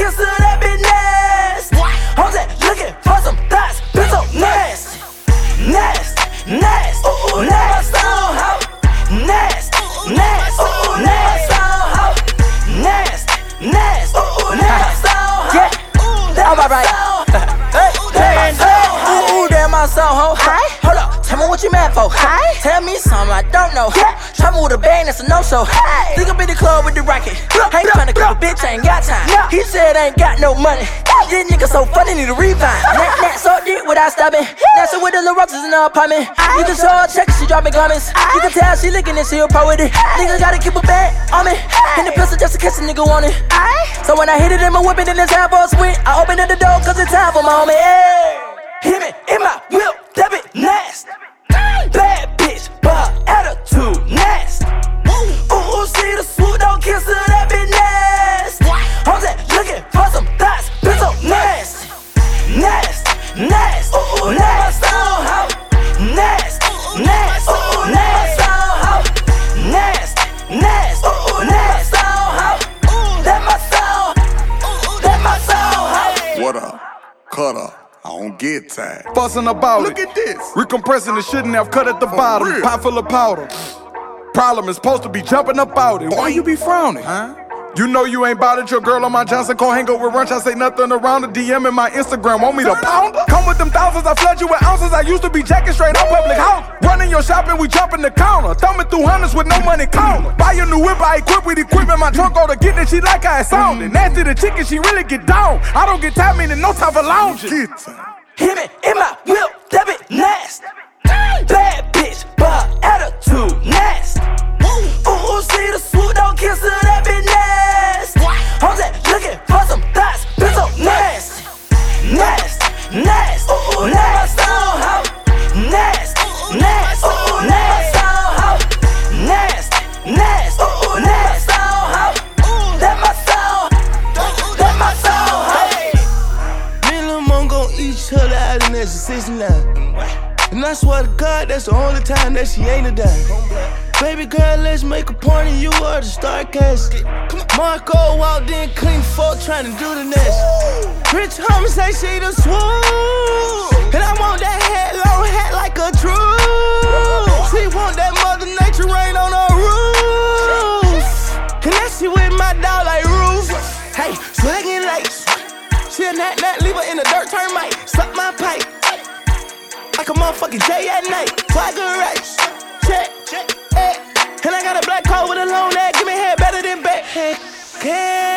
kiss of that bitch nasty. I'm just looking for some thoughts, bitch so nasty, nasty, nasty, ooh, ooh, nasty. Nasty, nasty, nasty, nasty, nasty, ooh, nasty. Yeah, I'm alright. Soul, ho. Hold up, tell me what you mad for. Tell me something I don't know. Yeah. Try with a bang, that's a no show. Think I'm in the club with the rocket. Ain't trying to a bitch, I ain't got time. He said I ain't got no money. This nigga so funny, need a revive. Nat, nat, so deep without stopping. Dancing with the little roses in the apartment. You can show her check, she dropping comments. You can tell she licking and she a pro with it. Nigga gotta keep a bag on me. And the pistol just in case a nigga want it. So when I hit it in my whip and then for a sprint, I open up the door cause it's time for my homie. Hey. Hit me in my whip, that bit nasty. Cut up. I don't get tired. Fussing about Look it. at this. Recompressing the shit and have cut at the bottom. real. Pot full of powder. Problem is supposed to be jumping up out it. Why you be frowning? Huh? You know you ain't bothered your girl on my Johnson Cole hang over lunch. I say nothing around the DM in my Instagram. Want me to pound? Come with them thousands, I flood you with ounces. I used to be jacking straight on public house. Running your shopping, we jumping the counter. Thumbing through hundreds with no money counter. Buy a new whip, I equip with equipment. My trunk go to get it, she like how it sounded. Nasty the chicken, she really get down. I don't get time, meaning no time for lounging. Hit it in my whip, that bit nasty. Out in 69. And I swear to God, that's the only time that she ain't a dime. Baby girl, let's make a point of you are the star cast. Marco walked in clean fuck trying to do the next. Rich homie say she the swoop. And I want that hat, long hat like a true. She want that mother nature rain on her roof. And that she with my dog like roof. Hey, swaggin' like a nat nat, leave her in the dirt, turn mic, suck my pipe. Like a motherfucking J at night. Swagger right. Check. Check, eh. And I got a black coat with a long neck. Give me head better than back. Heck. Okay.